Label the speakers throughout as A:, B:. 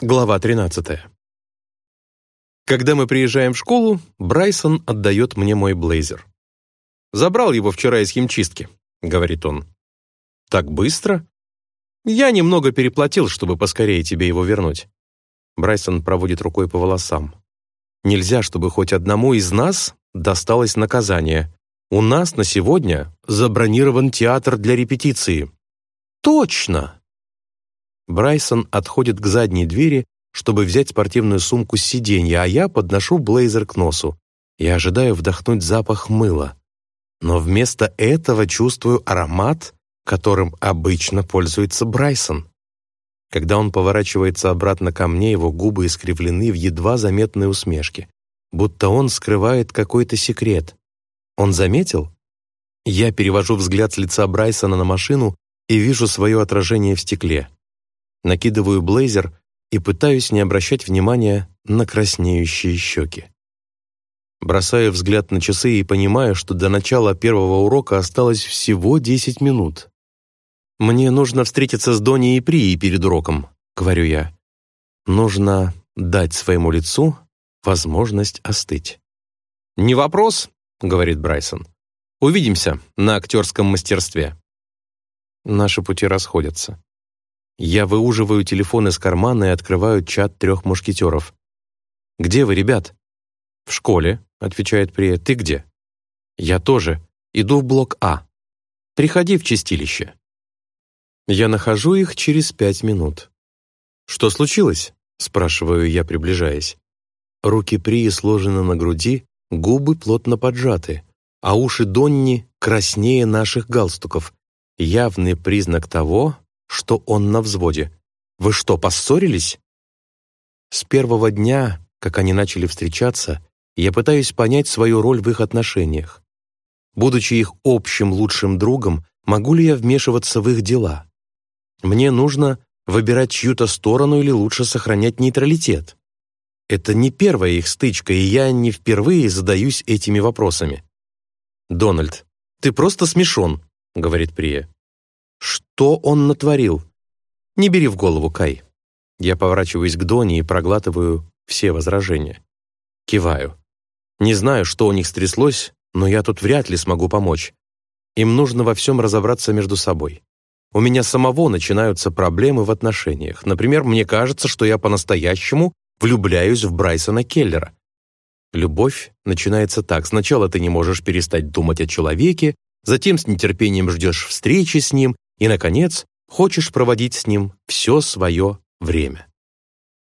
A: Глава 13. Когда мы приезжаем в школу, Брайсон отдает мне мой блейзер. «Забрал его вчера из химчистки», — говорит он. «Так быстро?» «Я немного переплатил, чтобы поскорее тебе его вернуть». Брайсон проводит рукой по волосам. «Нельзя, чтобы хоть одному из нас досталось наказание. У нас на сегодня забронирован театр для репетиции». «Точно!» Брайсон отходит к задней двери, чтобы взять спортивную сумку с сиденья, а я подношу блейзер к носу. Я ожидаю вдохнуть запах мыла. Но вместо этого чувствую аромат, которым обычно пользуется Брайсон. Когда он поворачивается обратно ко мне, его губы искривлены в едва заметной усмешке, будто он скрывает какой-то секрет. Он заметил? Я перевожу взгляд с лица Брайсона на машину и вижу свое отражение в стекле накидываю блейзер и пытаюсь не обращать внимания на краснеющие щеки. Бросаю взгляд на часы и понимаю, что до начала первого урока осталось всего 10 минут. «Мне нужно встретиться с Доней и Прией перед уроком», — говорю я. «Нужно дать своему лицу возможность остыть». «Не вопрос», — говорит Брайсон. «Увидимся на актерском мастерстве». Наши пути расходятся. Я выуживаю телефон из кармана и открываю чат трех мушкетеров. «Где вы, ребят?» «В школе», — отвечает Прия. «Ты где?» «Я тоже. Иду в блок А. Приходи в чистилище». Я нахожу их через пять минут. «Что случилось?» — спрашиваю я, приближаясь. Руки Прии сложены на груди, губы плотно поджаты, а уши Донни краснее наших галстуков. Явный признак того, что он на взводе. «Вы что, поссорились?» С первого дня, как они начали встречаться, я пытаюсь понять свою роль в их отношениях. Будучи их общим лучшим другом, могу ли я вмешиваться в их дела? Мне нужно выбирать чью-то сторону или лучше сохранять нейтралитет? Это не первая их стычка, и я не впервые задаюсь этими вопросами. «Дональд, ты просто смешон», — говорит Прия. Что он натворил? Не бери в голову, Кай. Я поворачиваюсь к Доне и проглатываю все возражения. Киваю. Не знаю, что у них стряслось, но я тут вряд ли смогу помочь. Им нужно во всем разобраться между собой. У меня самого начинаются проблемы в отношениях. Например, мне кажется, что я по-настоящему влюбляюсь в Брайсона Келлера. Любовь начинается так. Сначала ты не можешь перестать думать о человеке, затем с нетерпением ждешь встречи с ним, и, наконец, хочешь проводить с ним все свое время.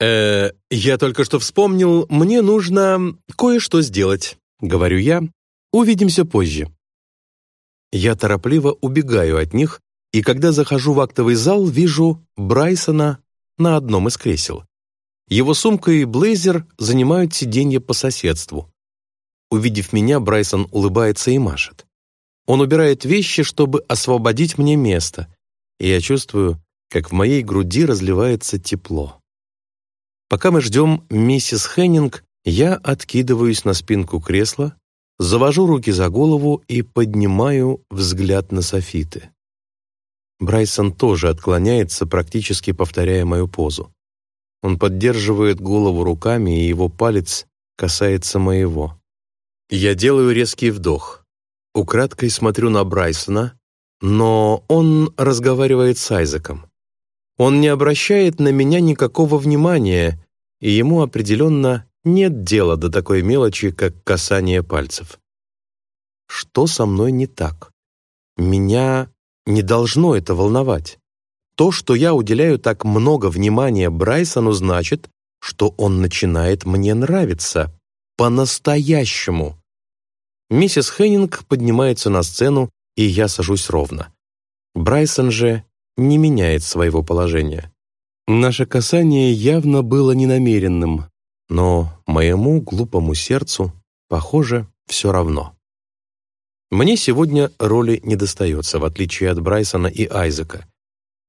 A: «Э, я только что вспомнил, мне нужно кое-что сделать», — говорю я. «Увидимся позже». Я торопливо убегаю от них, и когда захожу в актовый зал, вижу Брайсона на одном из кресел. Его сумка и блейзер занимают сиденье по соседству. Увидев меня, Брайсон улыбается и машет. Он убирает вещи, чтобы освободить мне место, и я чувствую, как в моей груди разливается тепло. Пока мы ждем миссис Хеннинг, я откидываюсь на спинку кресла, завожу руки за голову и поднимаю взгляд на софиты. Брайсон тоже отклоняется, практически повторяя мою позу. Он поддерживает голову руками, и его палец касается моего. Я делаю резкий вдох. Украдкой смотрю на Брайсона, но он разговаривает с Айзеком. Он не обращает на меня никакого внимания, и ему определенно нет дела до такой мелочи, как касание пальцев. Что со мной не так? Меня не должно это волновать. То, что я уделяю так много внимания Брайсону, значит, что он начинает мне нравиться. По-настоящему. Миссис Хеннинг поднимается на сцену, и я сажусь ровно. Брайсон же не меняет своего положения. Наше касание явно было ненамеренным, но моему глупому сердцу, похоже, все равно. Мне сегодня роли не достается, в отличие от Брайсона и Айзека.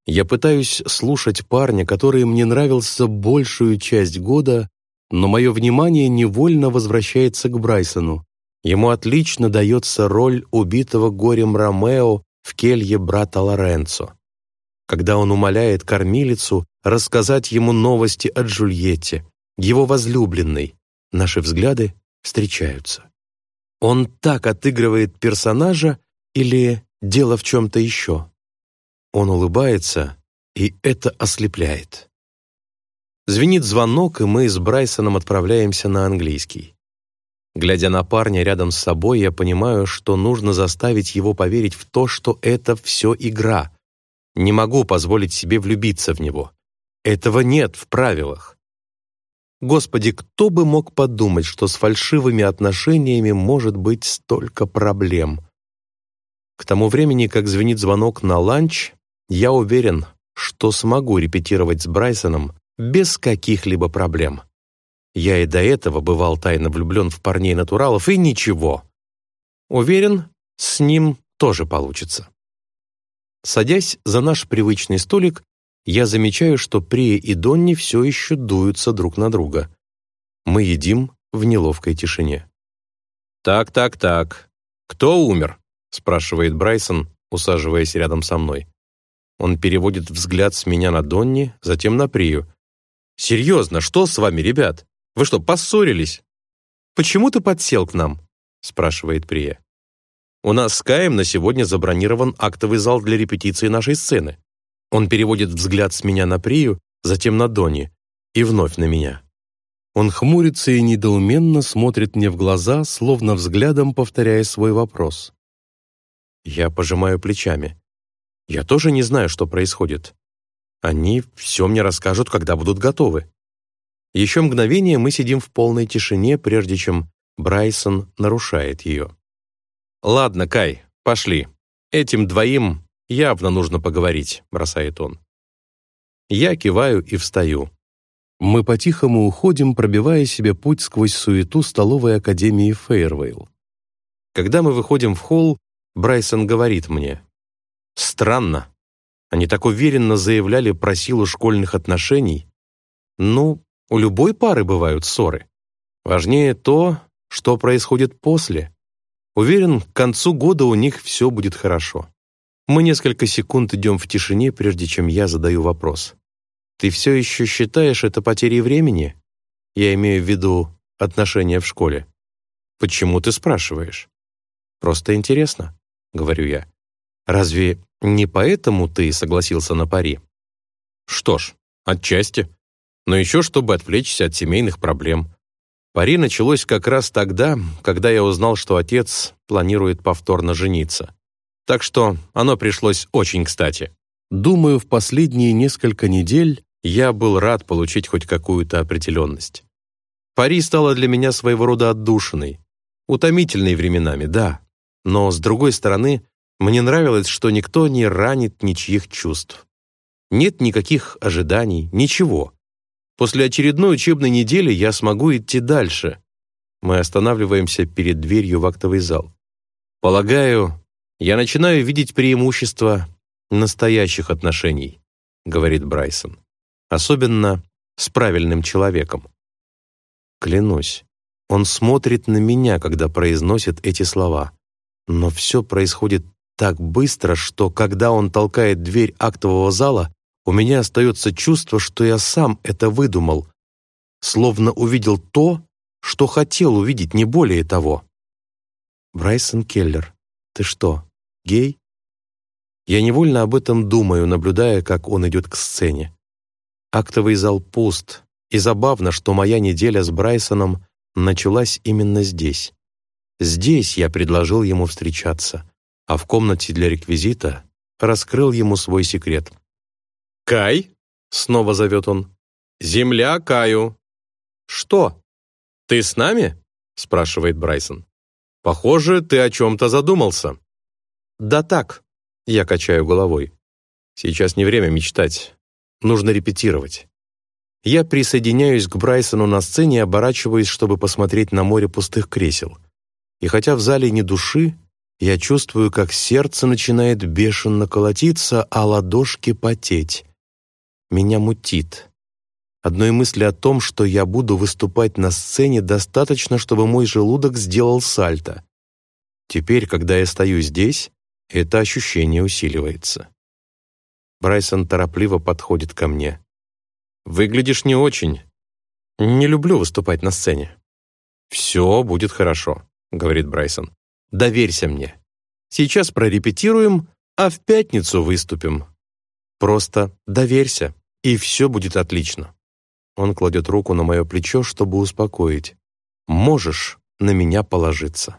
A: Я пытаюсь слушать парня, который мне нравился большую часть года, но мое внимание невольно возвращается к Брайсону, Ему отлично дается роль убитого горем Ромео в келье брата Лоренцо. когда он умоляет кормилицу рассказать ему новости о Джульетте, его возлюбленной, наши взгляды встречаются. Он так отыгрывает персонажа или дело в чем-то еще? Он улыбается, и это ослепляет. Звенит звонок, и мы с Брайсоном отправляемся на английский. Глядя на парня рядом с собой, я понимаю, что нужно заставить его поверить в то, что это все игра. Не могу позволить себе влюбиться в него. Этого нет в правилах. Господи, кто бы мог подумать, что с фальшивыми отношениями может быть столько проблем? К тому времени, как звенит звонок на ланч, я уверен, что смогу репетировать с Брайсоном без каких-либо проблем. Я и до этого бывал тайно влюблен в парней-натуралов, и ничего. Уверен, с ним тоже получится. Садясь за наш привычный столик, я замечаю, что Прия и Донни все еще дуются друг на друга. Мы едим в неловкой тишине. «Так, так, так. Кто умер?» — спрашивает Брайсон, усаживаясь рядом со мной. Он переводит взгляд с меня на Донни, затем на Прию. «Серьезно, что с вами, ребят? Вы что, поссорились?» «Почему ты подсел к нам?» — спрашивает Прия. «У нас с Каем на сегодня забронирован актовый зал для репетиции нашей сцены. Он переводит взгляд с меня на Прию, затем на Дони и вновь на меня. Он хмурится и недоуменно смотрит мне в глаза, словно взглядом повторяя свой вопрос. Я пожимаю плечами. Я тоже не знаю, что происходит. Они все мне расскажут, когда будут готовы. Еще мгновение мы сидим в полной тишине, прежде чем Брайсон нарушает ее. «Ладно, Кай, пошли. Этим двоим «Явно нужно поговорить», — бросает он. Я киваю и встаю. Мы по-тихому уходим, пробивая себе путь сквозь суету столовой академии Фейервейл. Когда мы выходим в холл, Брайсон говорит мне. «Странно. Они так уверенно заявляли про силу школьных отношений. Ну, у любой пары бывают ссоры. Важнее то, что происходит после. Уверен, к концу года у них все будет хорошо». Мы несколько секунд идем в тишине, прежде чем я задаю вопрос. «Ты все еще считаешь это потерей времени?» Я имею в виду отношения в школе. «Почему ты спрашиваешь?» «Просто интересно», — говорю я. «Разве не поэтому ты согласился на пари?» «Что ж, отчасти. Но еще чтобы отвлечься от семейных проблем. Пари началось как раз тогда, когда я узнал, что отец планирует повторно жениться. Так что оно пришлось очень кстати. Думаю, в последние несколько недель я был рад получить хоть какую-то определенность. Пари стало для меня своего рода отдушиной. Утомительной временами, да. Но, с другой стороны, мне нравилось, что никто не ранит ничьих чувств. Нет никаких ожиданий, ничего. После очередной учебной недели я смогу идти дальше. Мы останавливаемся перед дверью в актовый зал. Полагаю, я начинаю видеть преимущества настоящих отношений, говорит Брайсон. Особенно с правильным человеком. Клянусь, он смотрит на меня, когда произносит эти слова. Но все происходит так быстро, что когда он толкает дверь актового зала, у меня остается чувство, что я сам это выдумал, словно увидел то, что хотел увидеть, не более того. Брайсон Келлер, ты что, гей? Я невольно об этом думаю, наблюдая, как он идет к сцене. Актовый зал пуст, и забавно, что моя неделя с Брайсоном началась именно здесь. Здесь я предложил ему встречаться, а в комнате для реквизита раскрыл ему свой секрет. «Кай?» — снова зовет он. «Земля Каю». «Что? Ты с нами?» — спрашивает Брайсон. Похоже, ты о чем-то задумался». «Да так», — я качаю головой. «Сейчас не время мечтать. Нужно репетировать». Я присоединяюсь к Брайсону на сцене и оборачиваюсь, чтобы посмотреть на море пустых кресел. И хотя в зале ни души, я чувствую, как сердце начинает бешено колотиться, а ладошки потеть. Меня мутит. Одной мысли о том, что я буду выступать на сцене, достаточно, чтобы мой желудок сделал сальто. Теперь, когда я стою здесь, это ощущение усиливается. Брайсон торопливо подходит ко мне. «Выглядишь не очень. Не люблю выступать на сцене». «Все будет хорошо», — говорит Брайсон. «Доверься мне. Сейчас прорепетируем, а в пятницу выступим. Просто доверься, и все будет отлично». Он кладет руку на мое плечо, чтобы успокоить. «Можешь на меня положиться».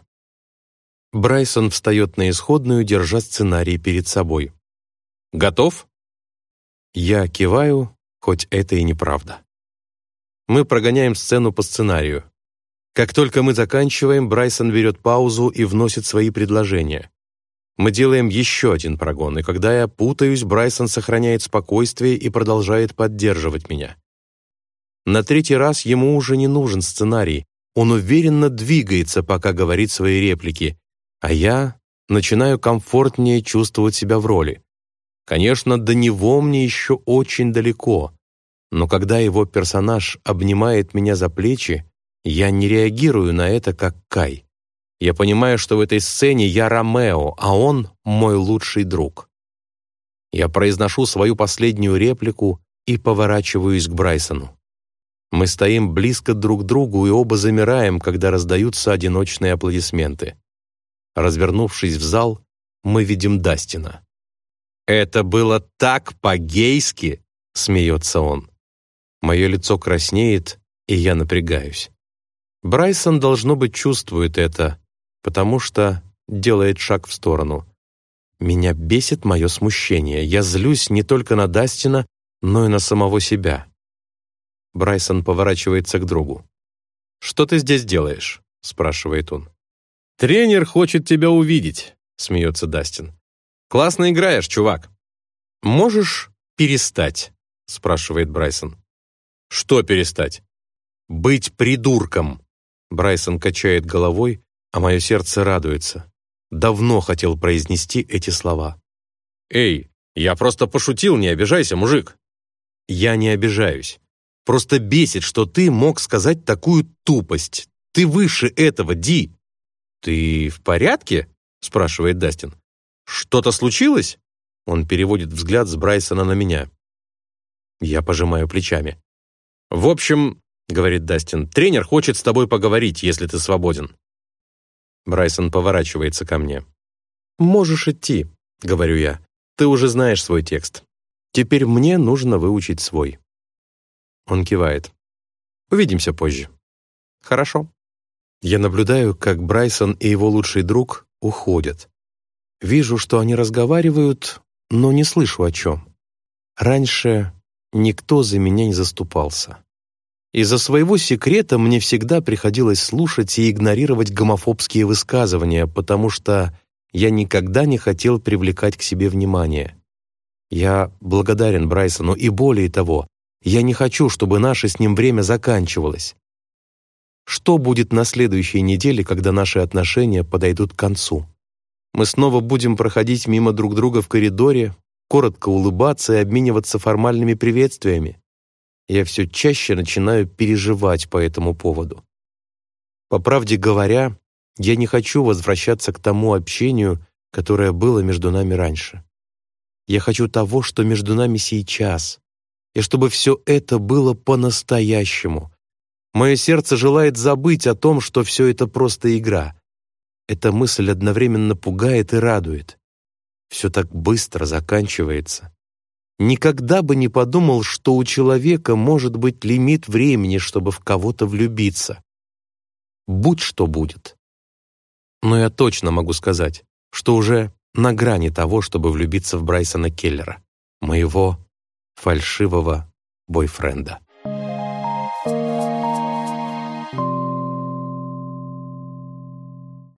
A: Брайсон встает на исходную, держа сценарий перед собой. «Готов?» Я киваю, хоть это и неправда. Мы прогоняем сцену по сценарию. Как только мы заканчиваем, Брайсон берет паузу и вносит свои предложения. Мы делаем еще один прогон, и когда я путаюсь, Брайсон сохраняет спокойствие и продолжает поддерживать меня. На третий раз ему уже не нужен сценарий, он уверенно двигается, пока говорит свои реплики, а я начинаю комфортнее чувствовать себя в роли. Конечно, до него мне еще очень далеко, но когда его персонаж обнимает меня за плечи, я не реагирую на это как Кай. Я понимаю, что в этой сцене я Ромео, а он мой лучший друг. Я произношу свою последнюю реплику и поворачиваюсь к Брайсону. Мы стоим близко друг к другу и оба замираем, когда раздаются одиночные аплодисменты. Развернувшись в зал, мы видим Дастина. «Это было так по-гейски!» — смеется он. Мое лицо краснеет, и я напрягаюсь. Брайсон, должно быть, чувствует это, потому что делает шаг в сторону. Меня бесит мое смущение. Я злюсь не только на Дастина, но и на самого себя. Брайсон поворачивается к другу. «Что ты здесь делаешь?» — спрашивает он. «Тренер хочет тебя увидеть», — смеется Дастин. «Классно играешь, чувак». «Можешь перестать?» — спрашивает Брайсон. «Что перестать?» «Быть придурком!» Брайсон качает головой, а мое сердце радуется. Давно хотел произнести эти слова. «Эй, я просто пошутил, не обижайся, мужик!» «Я не обижаюсь. Просто бесит, что ты мог сказать такую тупость. Ты выше этого, Ди!» «Ты в порядке?» — спрашивает Дастин. «Что-то случилось?» Он переводит взгляд с Брайсона на меня. Я пожимаю плечами. «В общем, — говорит Дастин, — тренер хочет с тобой поговорить, если ты свободен». Брайсон поворачивается ко мне. «Можешь идти», — говорю я. «Ты уже знаешь свой текст. Теперь мне нужно выучить свой». Он кивает. «Увидимся позже». «Хорошо». Я наблюдаю, как Брайсон и его лучший друг уходят. Вижу, что они разговаривают, но не слышу о чем. Раньше никто за меня не заступался. Из-за своего секрета мне всегда приходилось слушать и игнорировать гомофобские высказывания, потому что я никогда не хотел привлекать к себе внимание. Я благодарен Брайсону, и более того, я не хочу, чтобы наше с ним время заканчивалось. Что будет на следующей неделе, когда наши отношения подойдут к концу? Мы снова будем проходить мимо друг друга в коридоре, коротко улыбаться и обмениваться формальными приветствиями я все чаще начинаю переживать по этому поводу. По правде говоря, я не хочу возвращаться к тому общению, которое было между нами раньше. Я хочу того, что между нами сейчас, и чтобы все это было по-настоящему. Мое сердце желает забыть о том, что все это просто игра. Эта мысль одновременно пугает и радует. Все так быстро заканчивается. Никогда бы не подумал, что у человека может быть лимит времени, чтобы в кого-то влюбиться. Будь что будет. Но я точно могу сказать, что уже на грани того, чтобы влюбиться в Брайсона Келлера, моего фальшивого бойфренда.